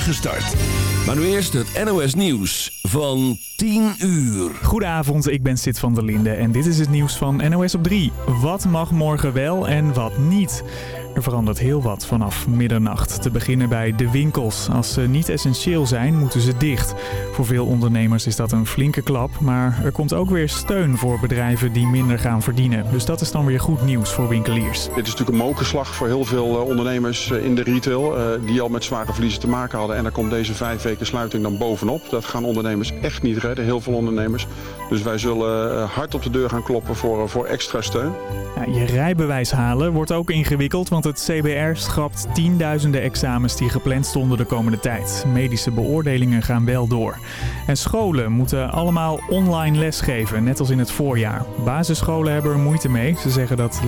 spoedige start. Maar nu eerst het NOS Nieuws van 10 uur. Goedenavond, ik ben Sid van der Linde en dit is het nieuws van NOS op 3. Wat mag morgen wel en wat niet? Er verandert heel wat vanaf middernacht. Te beginnen bij de winkels. Als ze niet essentieel zijn, moeten ze dicht. Voor veel ondernemers is dat een flinke klap. Maar er komt ook weer steun voor bedrijven die minder gaan verdienen. Dus dat is dan weer goed nieuws voor winkeliers. Dit is natuurlijk een mokerslag voor heel veel eh, ondernemers eh, in de retail. eh, Die al met zware verliezen te maken hadden. En daar komt deze vijf weken sluiting dan bovenop. Dat gaan ondernemers echt niet redden. Heel veel ondernemers. Dus wij zullen hard op de deur gaan kloppen voor, voor extra steun. Ja, je rijbewijs halen wordt ook ingewikkeld, want het CBR schrapt tienduizenden examens die gepland stonden de komende tijd. Medische beoordelingen gaan wel door. En scholen moeten allemaal online lesgeven, net als in het voorjaar. Basisscholen hebben er moeite mee. Ze zeggen dat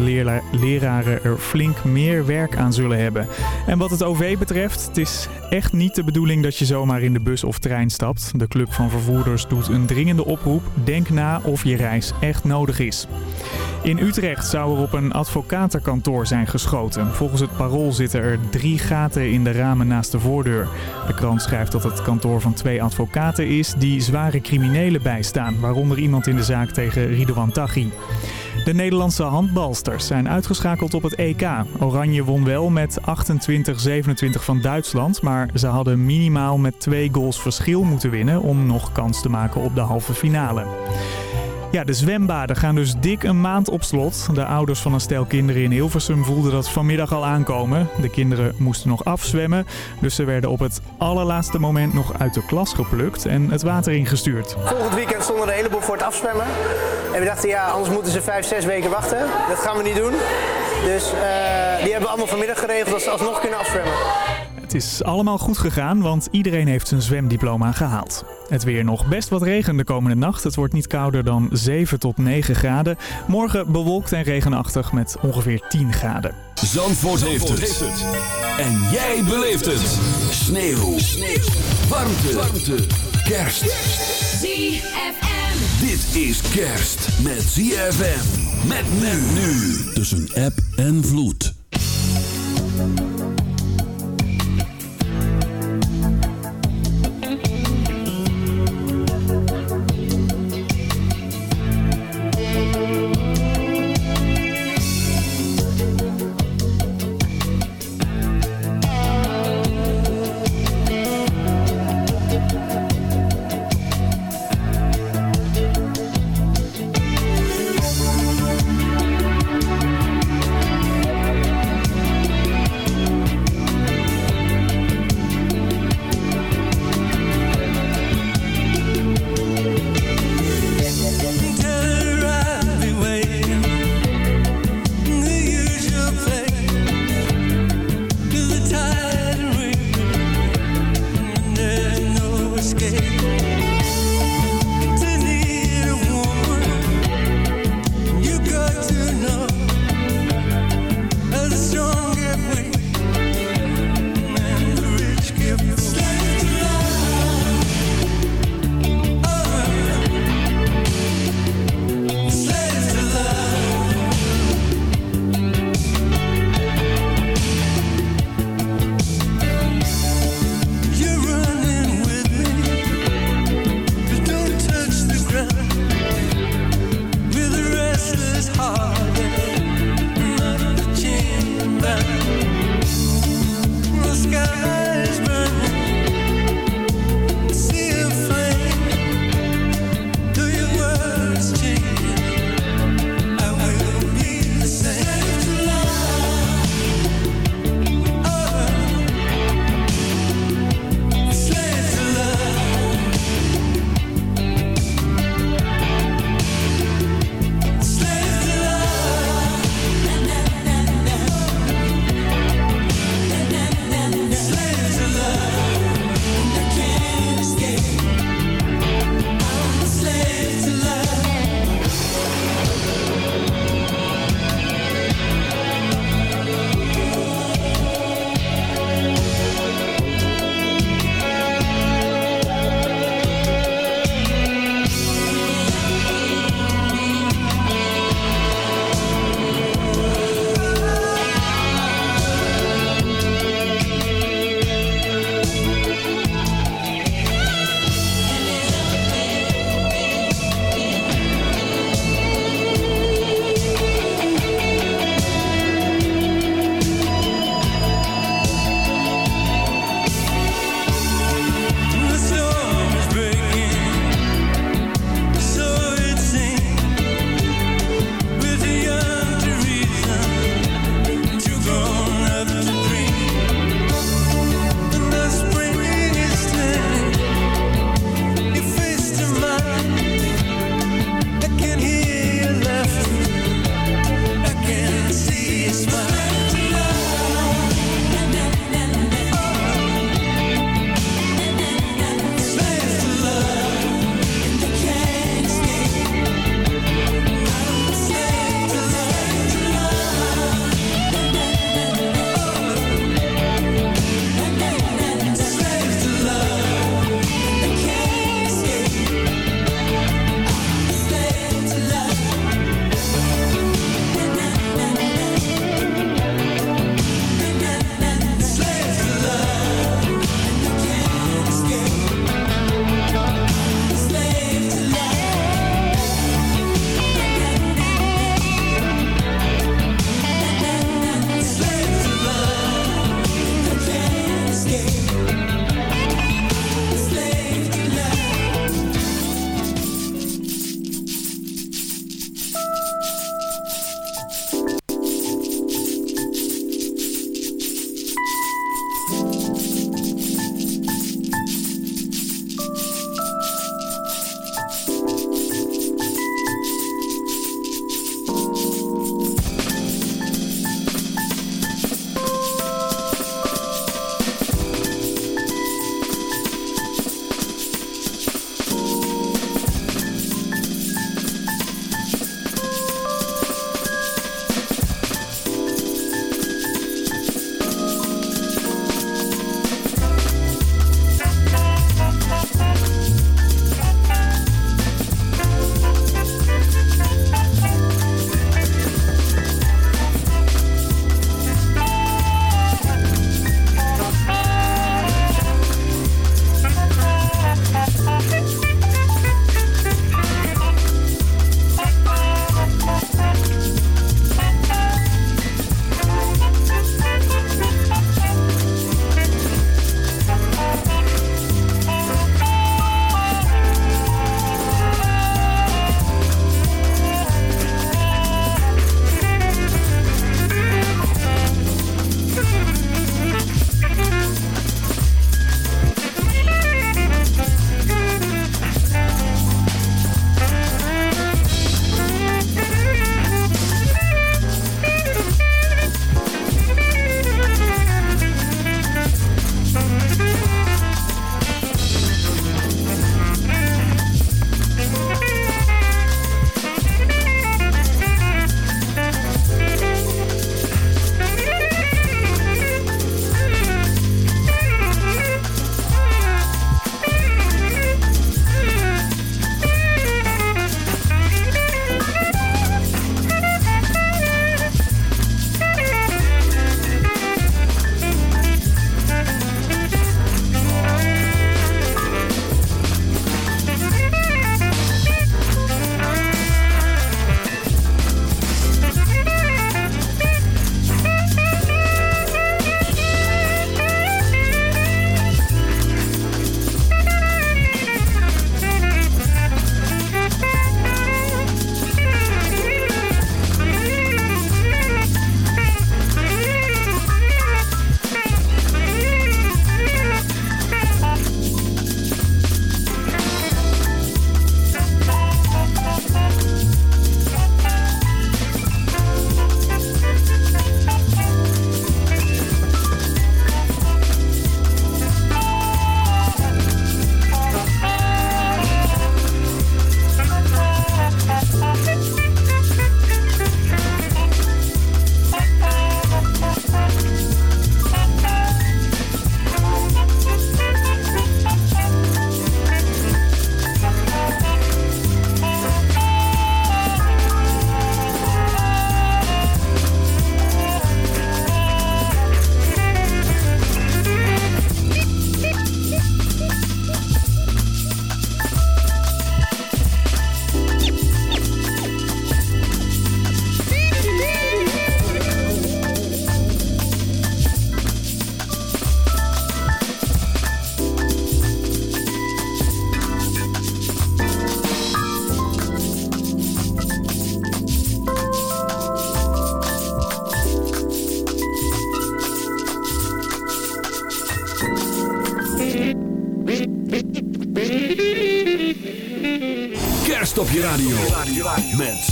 leraren er flink meer werk aan zullen hebben. En wat het OV betreft, het is echt niet de bedoeling dat je zomaar in de bus of trein stapt. De Club van Vervoerders doet een dringende oproep. Denk na of je reis echt nodig is. In Utrecht zou er op een advocatenkantoor zijn geschoten. Volgens het parool zitten er drie gaten in de ramen naast de voordeur. De krant schrijft dat het kantoor van twee advocaten is die zware criminelen bijstaan. Waaronder iemand in de zaak tegen Ridouan Taghi. De Nederlandse handbalsters zijn uitgeschakeld op het EK. Oranje won wel met 28-27 van Duitsland, maar ze hadden minimaal met twee goals verschil moeten winnen om nog kans te maken op de halve finale. Ja, de zwembaden gaan dus dik een maand op slot. De ouders van een stel kinderen in Hilversum voelden dat vanmiddag al aankomen. De kinderen moesten nog afzwemmen, dus ze werden op het allerlaatste moment nog uit de klas geplukt en het water ingestuurd. Volgend weekend stonden er een heleboel voor het afzwemmen. En we dachten, ja, anders moeten ze vijf, zes weken wachten. Dat gaan we niet doen. Dus eh, die hebben allemaal vanmiddag geregeld dat ze alsnog kunnen afzwemmen. Het is allemaal goed gegaan, want iedereen heeft zijn zwemdiploma gehaald. Het weer nog best wat regen de komende nacht. Het wordt niet kouder dan 7 tot 9 graden. Morgen bewolkt en regenachtig met ongeveer 10 graden. Zandvoort, heeft, het. En jij beleeft het. Sneeuw. Sneeuw. Warmte. Warmte. Kerst. ZFM. Dit is kerst met ZFM. Met men nu. Tussen app en vloed.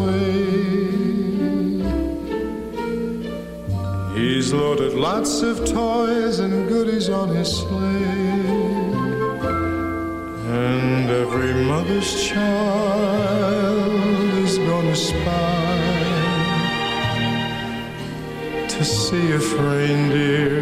way. He's loaded lots of toys and goodies on his sleigh. And every mother's child is gonna spy to see if reindeer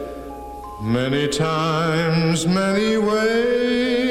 many times, many ways,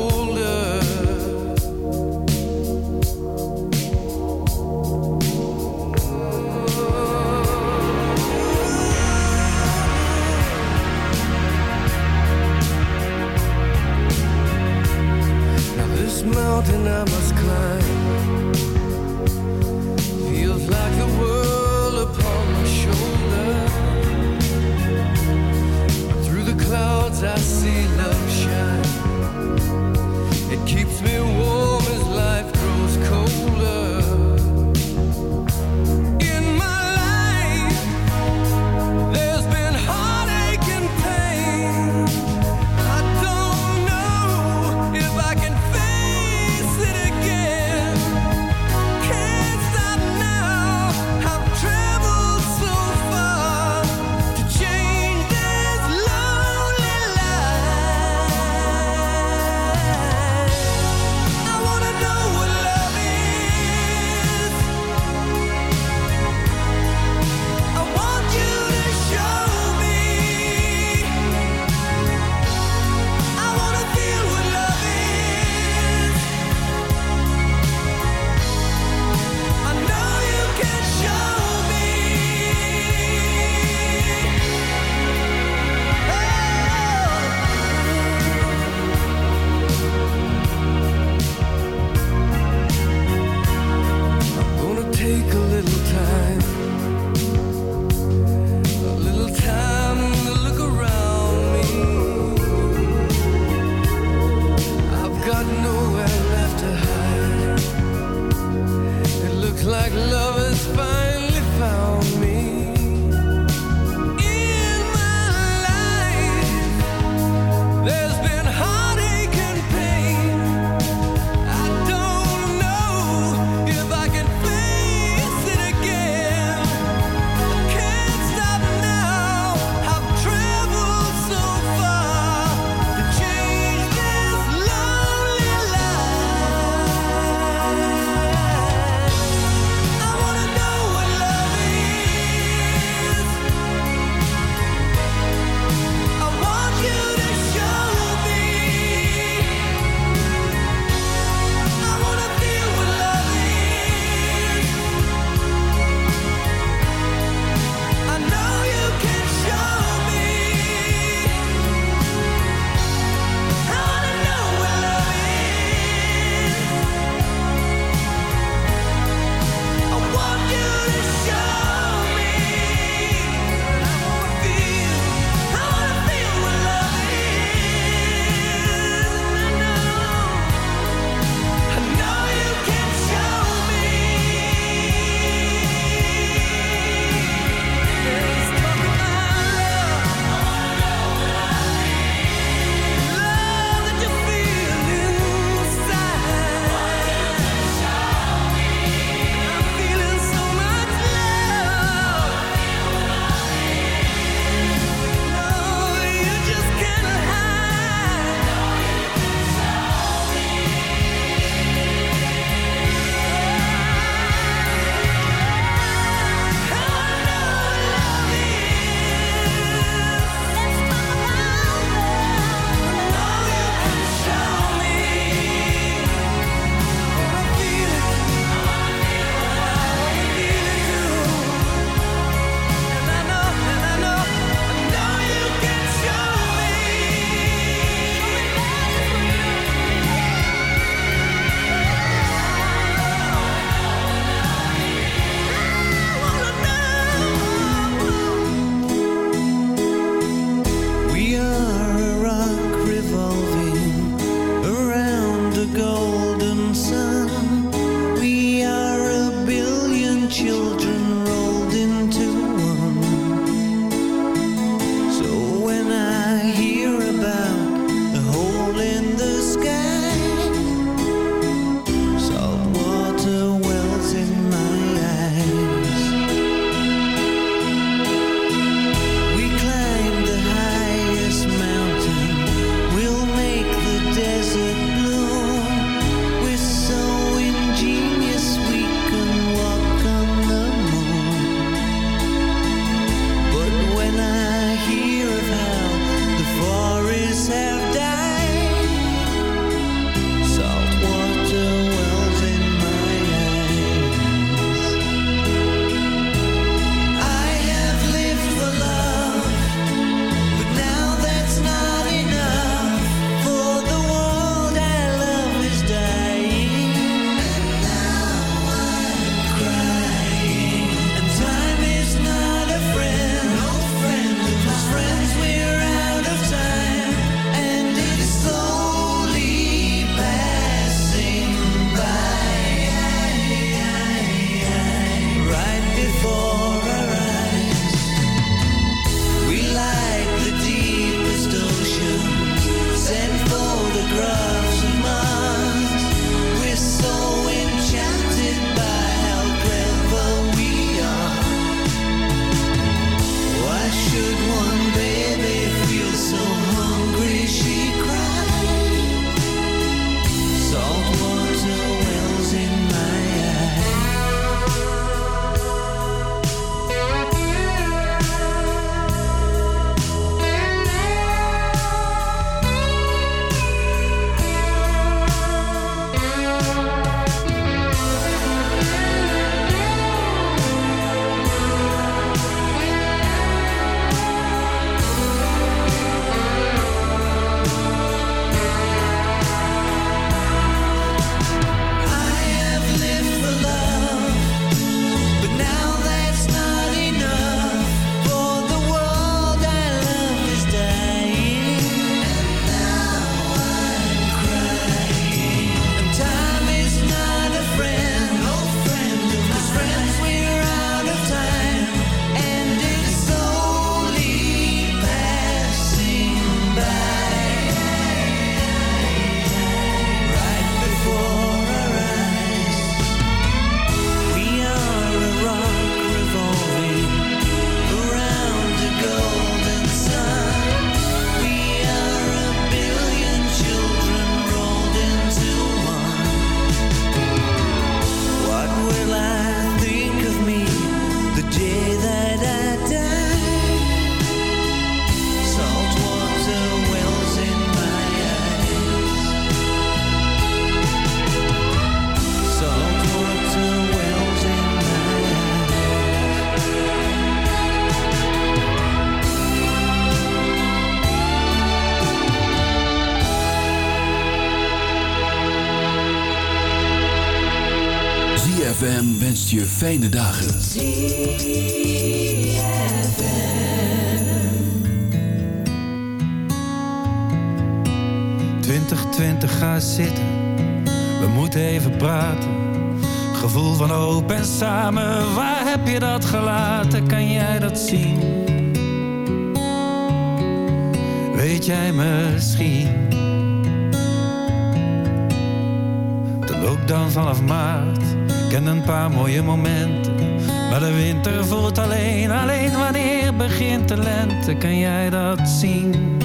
De? Kan jij dat zien?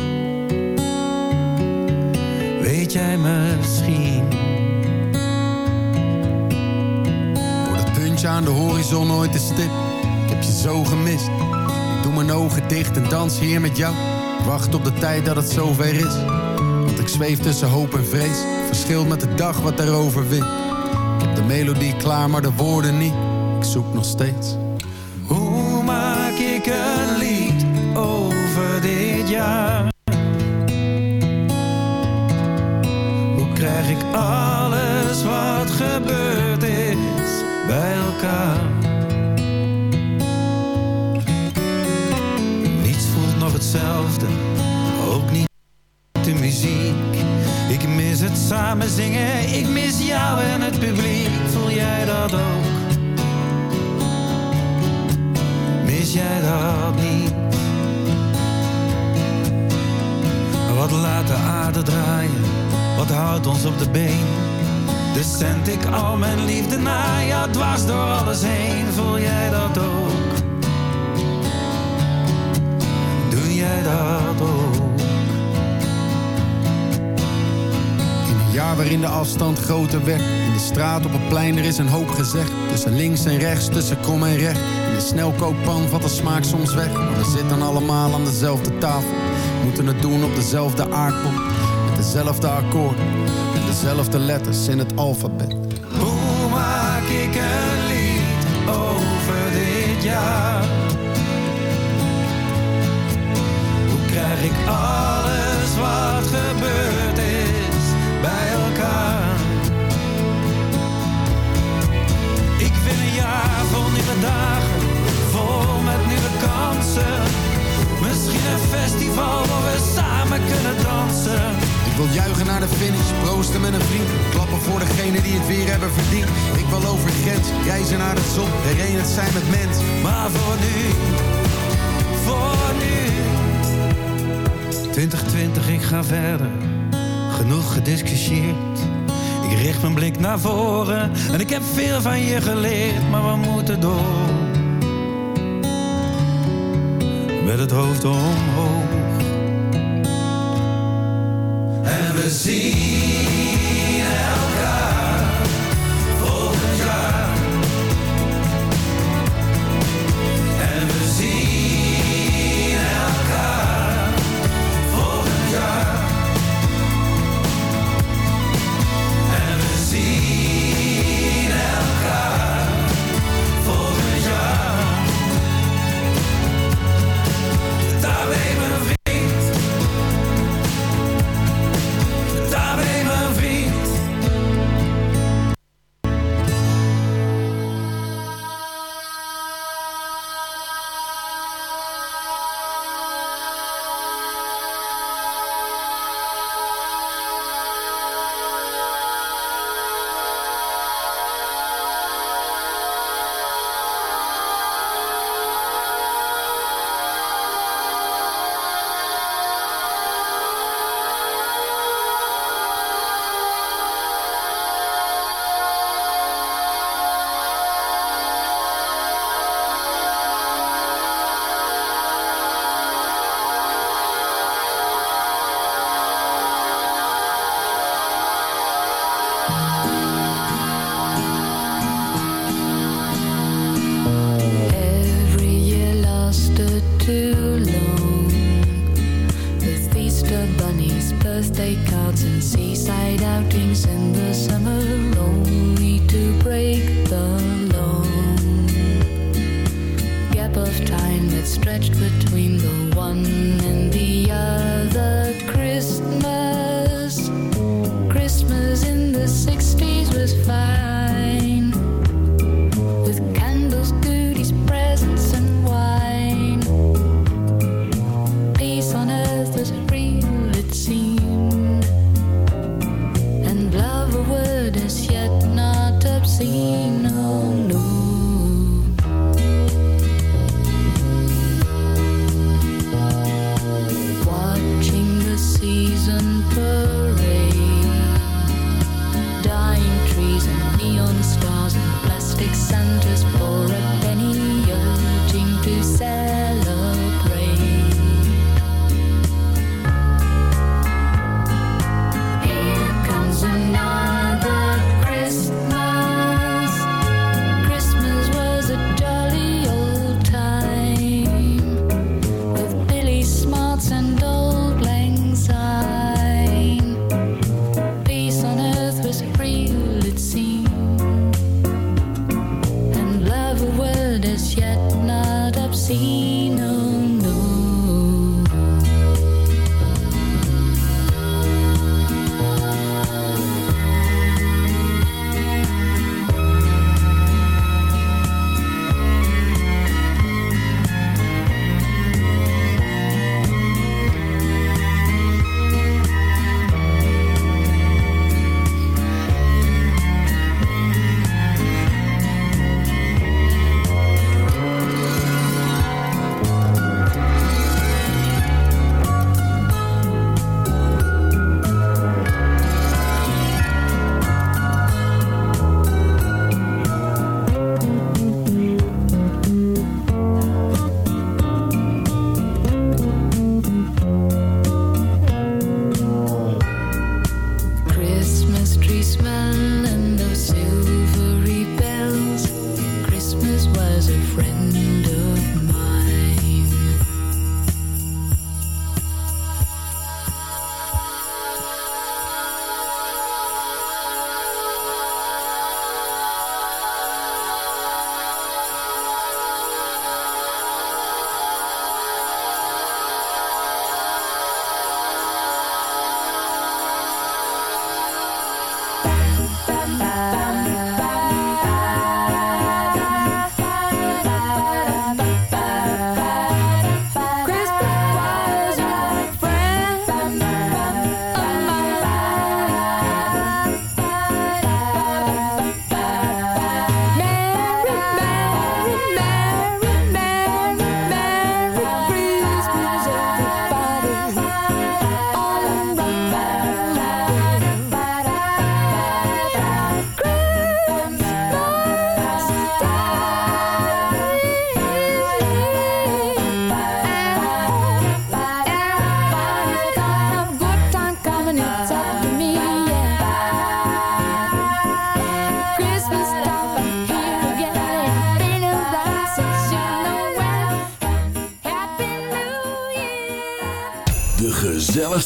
Weet jij misschien? Wordt het puntje aan de horizon ooit een stip? Ik heb je zo gemist. Ik doe mijn ogen dicht en dans hier met jou. Wacht op de tijd dat het zover is. Want ik zweef tussen hoop en vrees. Verschilt met de dag wat erover wint. Ik heb de melodie klaar, maar de woorden niet. Ik zoek nog steeds. Over dit jaar? Hoe krijg ik alles wat gebeurd is bij elkaar? Niets voelt nog hetzelfde, ook niet de muziek. Ik mis het samen zingen, ik mis jou en het publiek. Voel jij dat ook? Mis jij dat niet? Wat laat de aarde draaien? Wat houdt ons op de been? Dus zend ik al mijn liefde naar jou dwars door alles heen. Voel jij dat ook? Doe jij dat ook? In een jaar waarin de afstand groter werd. In de straat op het plein, er is een hoop gezegd. Tussen links en rechts, tussen krom en recht. In de snelkookpan valt de smaak soms weg. Maar we zitten allemaal aan dezelfde tafel. Moeten het doen op dezelfde aardbol. Met dezelfde akkoord. En dezelfde letters in het alfabet. Hoe maak ik een lied over dit jaar? Hoe krijg ik alles wat gebeurd is bij elkaar? Ik wil een jaar vol nieuwe dagen, vol met nieuwe kansen. Misschien een festival waar we samen kunnen dansen. Ik wil juichen naar de finish, proosten met een vriend. Klappen voor degene die het weer hebben verdiend. Ik wil over de grens, reizen naar de zon. Herenigd zijn met mens. Maar voor nu, voor nu. 2020, ik ga verder. Genoeg gediscussieerd. Ik richt mijn blik naar voren. En ik heb veel van je geleerd, maar we moeten door. Met het hoofd omhoog. En we zien fire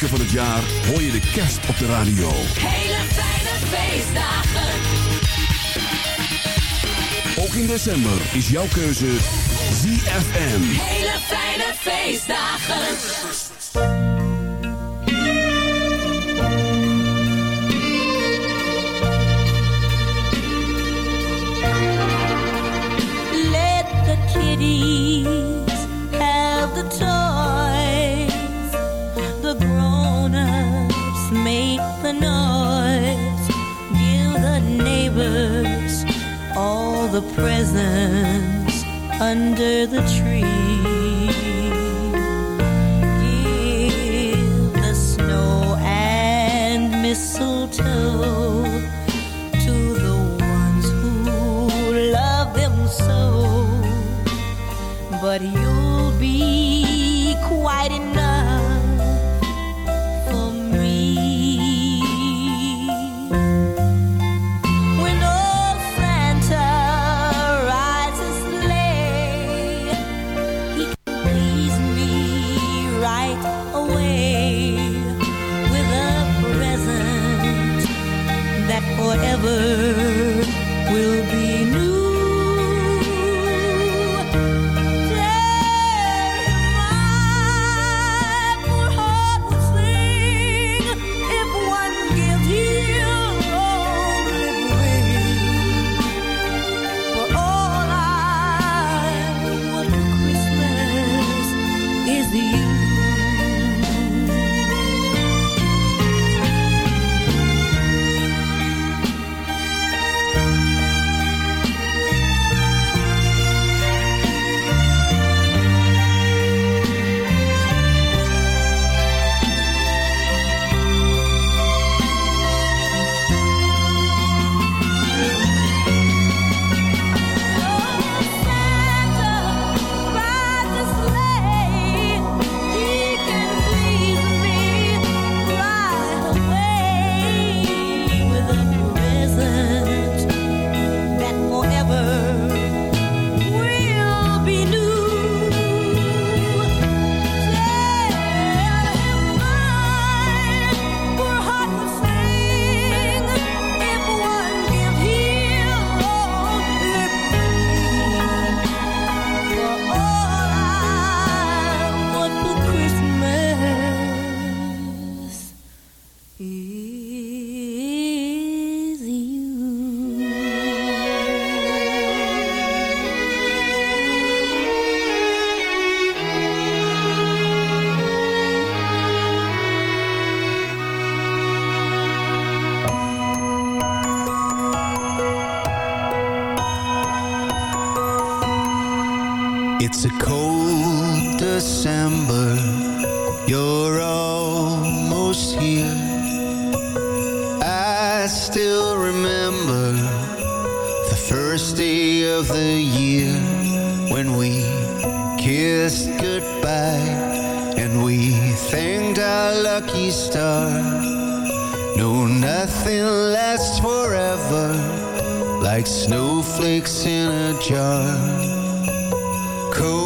Weken van het jaar hoor je de kerst op de radio. Hele fijne feestdagen. Ook in december is jouw keuze ZFM. Hele fijne feestdagen. Let the kiddies have the toys. Make the noise. Give the neighbors all the presents under the tree. It's a cold December. You're almost here. I still remember the first day of the year when we kissed goodbye and we thanked our lucky star. No, nothing lasts forever like snowflakes in a jar cool.